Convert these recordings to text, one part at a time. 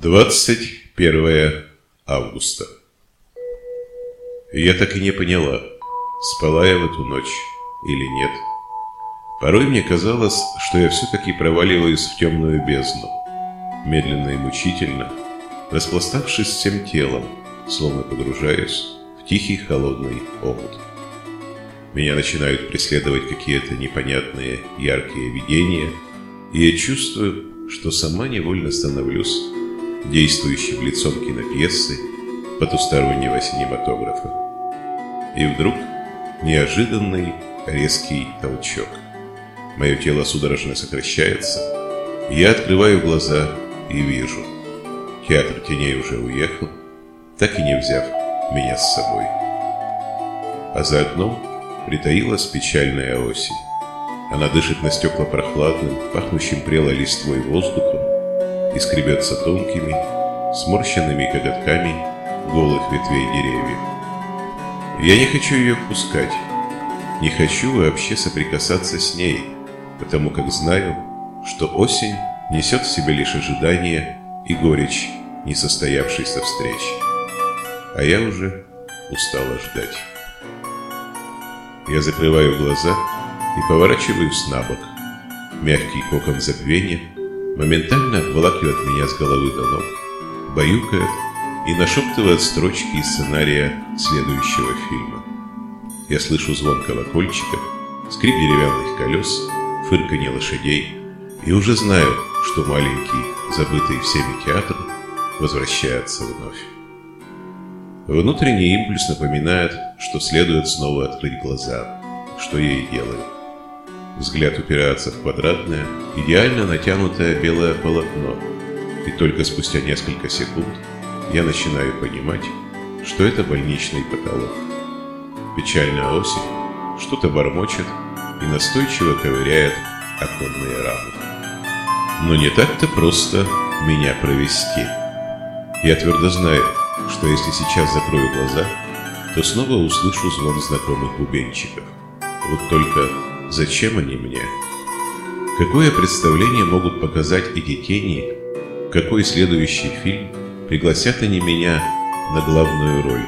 21 августа. Я так и не поняла, спала я в эту ночь или нет. Порой мне казалось, что я все-таки проваливаюсь в темную бездну, медленно и мучительно, распластавшись всем телом, словно погружаюсь в тихий холодный омут. Меня начинают преследовать какие-то непонятные яркие видения, и я чувствую, что сама невольно становлюсь действующим лицом кинопьесы потустороннего синематографа. И вдруг неожиданный резкий толчок. Мое тело судорожно сокращается. Я открываю глаза и вижу. Театр теней уже уехал, так и не взяв меня с собой. А за окном притаилась печальная осень. Она дышит на стекла прохладным, пахнущим прелой листвой воздухом, и скребется тонкими, сморщенными коготками голых ветвей деревьев. Я не хочу ее пускать, не хочу вообще соприкасаться с ней, потому как знаю, что осень несет в себе лишь ожидание и горечь несостоявшейся встречи. А я уже устала ждать. Я закрываю глаза и поворачиваюсь на бок. Мягкий кокон забвения моментально обволакивает меня с головы до ног, баюкает и нашептывает строчки из сценария следующего фильма. Я слышу звон колокольчика, скрип деревянных колес, фырканье лошадей и уже знаю, что маленький, забытый всеми театр возвращается вновь. Внутренний импульс напоминает, что следует снова открыть глаза, что я и делаю. Взгляд упирается в квадратное, идеально натянутое белое полотно, и только спустя несколько секунд я начинаю понимать, что это больничный потолок. Печальная осень что-то бормочет и настойчиво ковыряет оконные рамы. Но не так-то просто меня провести. Я твердо знаю, что если сейчас закрою глаза, то снова услышу звон знакомых бубенчиков. Вот только Зачем они мне? Какое представление могут показать эти тени? Какой следующий фильм пригласят они меня на главную роль?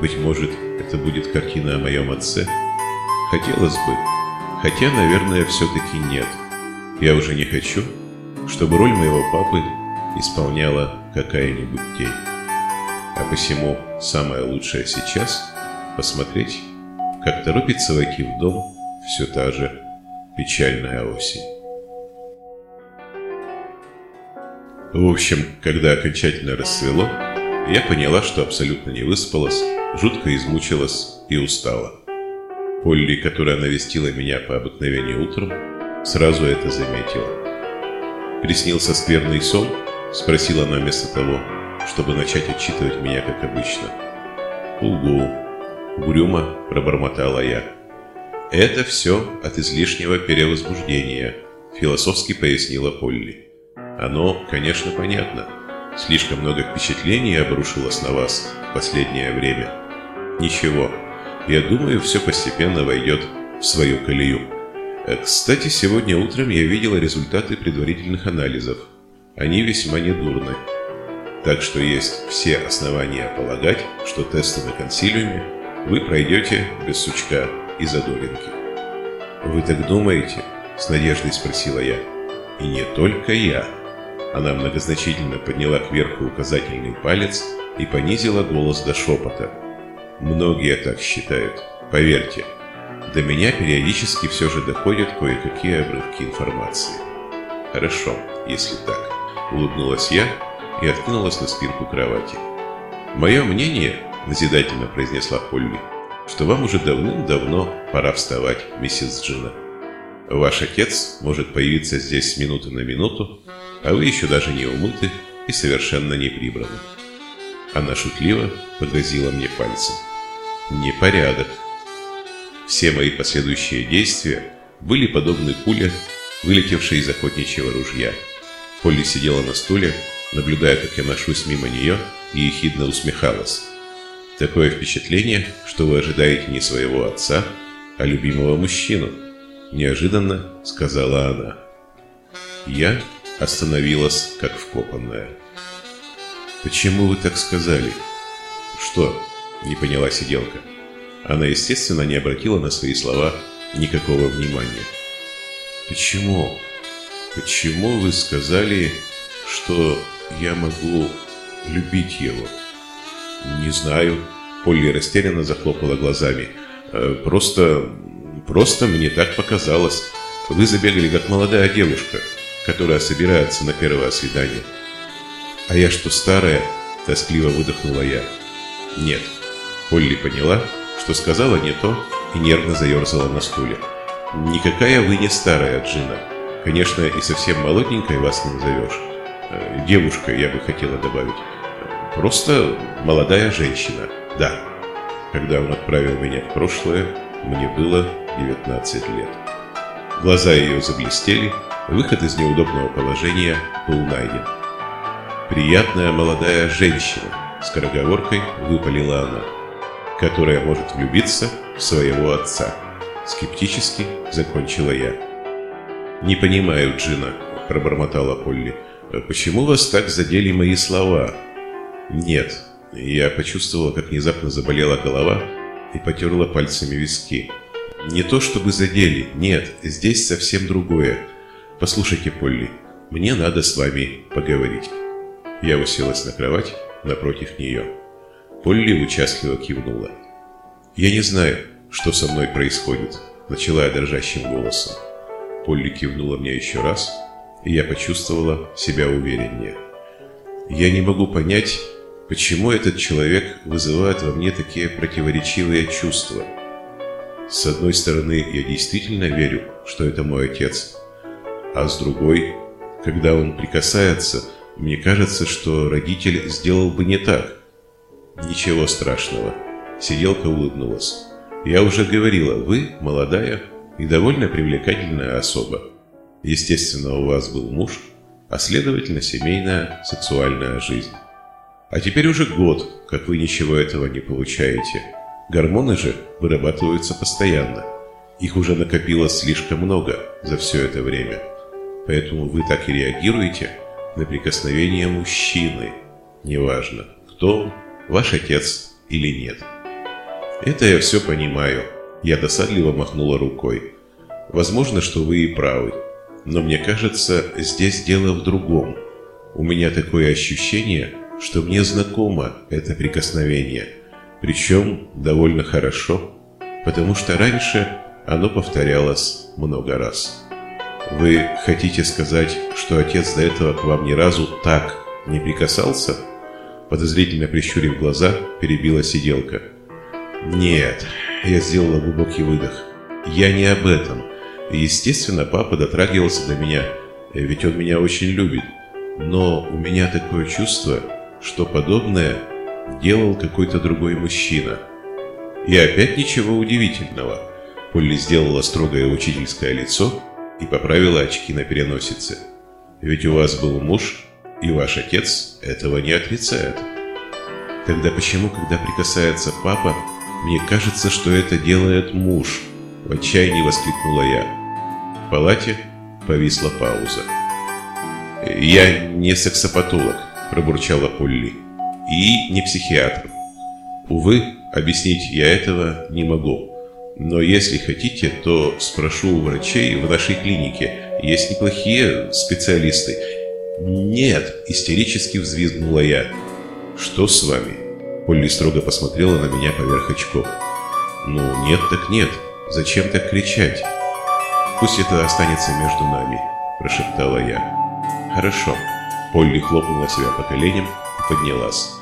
Быть может, это будет картина о моем отце? Хотелось бы, хотя, наверное, все-таки нет. Я уже не хочу, чтобы роль моего папы исполняла какая-нибудь тень. А посему самое лучшее сейчас – посмотреть, как торопится войти в дом все та же печальная осень. В общем, когда окончательно расцвело, я поняла, что абсолютно не выспалась, жутко измучилась и устала. Полли, которая навестила меня по обыкновению утром, сразу это заметила. «Приснился скверный сон?» – спросила она вместо того, чтобы начать отчитывать меня, как обычно. «Угу!» – угрюмо пробормотала я. «Это все от излишнего перевозбуждения», – философски пояснила Полли. «Оно, конечно, понятно. Слишком много впечатлений обрушилось на вас в последнее время. Ничего, я думаю, все постепенно войдет в свою колею. Э, кстати, сегодня утром я видела результаты предварительных анализов. Они весьма недурны. Так что есть все основания полагать, что тесты на консилиуме вы пройдете без сучка и задоринки. «Вы так думаете?» – с надеждой спросила я. «И не только я». Она многозначительно подняла кверху указательный палец и понизила голос до шепота. «Многие так считают, поверьте. До меня периодически все же доходят кое-какие обрывки информации». «Хорошо, если так», – улыбнулась я и откинулась на спинку кровати. «Мое мнение», – назидательно произнесла Холли, – что вам уже давным-давно пора вставать, миссис Джина. Ваш отец может появиться здесь с минуты на минуту, а вы еще даже не умыты и совершенно не прибраны. Она шутливо погрозила мне пальцем. Непорядок. Все мои последующие действия были подобны пуле, вылетевшей из охотничьего ружья. Полли сидела на стуле, наблюдая, как я ношусь мимо нее, и ехидно усмехалась. Такое впечатление, что вы ожидаете не своего отца, а любимого мужчину, неожиданно сказала она. Я остановилась, как вкопанная. Почему вы так сказали? Что? Не поняла сиделка. Она, естественно, не обратила на свои слова никакого внимания. Почему? Почему вы сказали, что я могу любить его? Не знаю. Полли растерянно захлопала глазами. «Э, просто... просто мне так показалось. Вы забегали, как молодая девушка, которая собирается на первое свидание. А я что, старая? Тоскливо выдохнула я. Нет. Полли поняла, что сказала не то и нервно заерзала на стуле. Никакая вы не старая, Джина. Конечно, и совсем молоденькой вас не назовешь. Э, девушка, я бы хотела добавить. Просто молодая женщина, да. Когда он отправил меня в прошлое, мне было 19 лет. Глаза ее заблестели, выход из неудобного положения был найден. «Приятная молодая женщина», — скороговоркой выпалила она, «которая может влюбиться в своего отца». Скептически закончила я. «Не понимаю, Джина», — пробормотала Полли. «Почему вас так задели мои слова?» «Нет». Я почувствовала, как внезапно заболела голова и потерла пальцами виски. «Не то чтобы задели, нет, здесь совсем другое. Послушайте, Полли, мне надо с вами поговорить». Я уселась на кровать напротив нее. Полли участливо кивнула. «Я не знаю, что со мной происходит», — начала я дрожащим голосом. Полли кивнула мне еще раз, и я почувствовала себя увереннее. Я не могу понять, почему этот человек вызывает во мне такие противоречивые чувства. С одной стороны, я действительно верю, что это мой отец, а с другой, когда он прикасается, мне кажется, что родитель сделал бы не так. Ничего страшного. Сиделка улыбнулась. Я уже говорила, вы молодая, и довольно привлекательная особа. Естественно, у вас был муж, а следовательно, семейная сексуальная жизнь. А теперь уже год, как вы ничего этого не получаете. Гормоны же вырабатываются постоянно. Их уже накопилось слишком много за все это время. Поэтому вы так и реагируете на прикосновение мужчины. Неважно, кто он, ваш отец или нет. Это я все понимаю. Я досадливо махнула рукой. Возможно, что вы и правы. Но мне кажется, здесь дело в другом. У меня такое ощущение, что мне знакомо это прикосновение. Причем довольно хорошо, потому что раньше оно повторялось много раз. Вы хотите сказать, что отец до этого к вам ни разу так не прикасался? Подозрительно прищурив глаза, перебила сиделка. Нет, я сделала глубокий выдох. Я не об этом. Естественно, папа дотрагивался до меня, ведь он меня очень любит. Но у меня такое чувство, что подобное делал какой-то другой мужчина. И опять ничего удивительного. Полли сделала строгое учительское лицо и поправила очки на переносице. Ведь у вас был муж, и ваш отец этого не отрицает. Тогда почему, когда прикасается папа, мне кажется, что это делает муж, в отчаянии воскликнула я. В палате повисла пауза. Я не сексопатолог, пробурчала Полли, и не психиатр. Увы, объяснить я этого не могу. Но если хотите, то спрошу у врачей в нашей клинике. Есть неплохие специалисты. Нет, истерически взвизгнула я. Что с вами? Полли строго посмотрела на меня поверх очков. «Ну, нет так нет. Зачем так кричать?» «Пусть это останется между нами», – прошептала я. «Хорошо». Полли хлопнула себя по коленям и поднялась.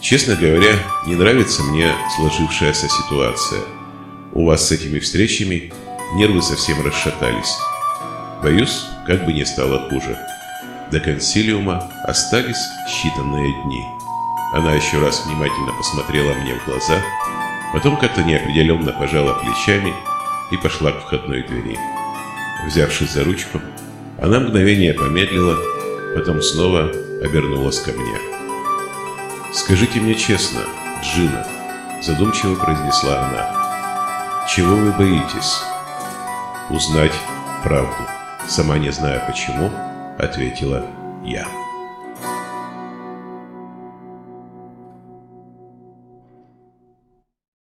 «Честно говоря, не нравится мне сложившаяся ситуация. У вас с этими встречами нервы совсем расшатались. Боюсь, как бы не стало хуже. До консилиума остались считанные дни». Она еще раз внимательно посмотрела мне в глаза, потом как-то неопределенно пожала плечами и пошла к входной двери. Взявшись за ручку, она мгновение помедлила, потом снова обернулась ко мне. «Скажите мне честно, Джина», – задумчиво произнесла она, – «чего вы боитесь?» «Узнать правду», – сама не зная почему, ответила я.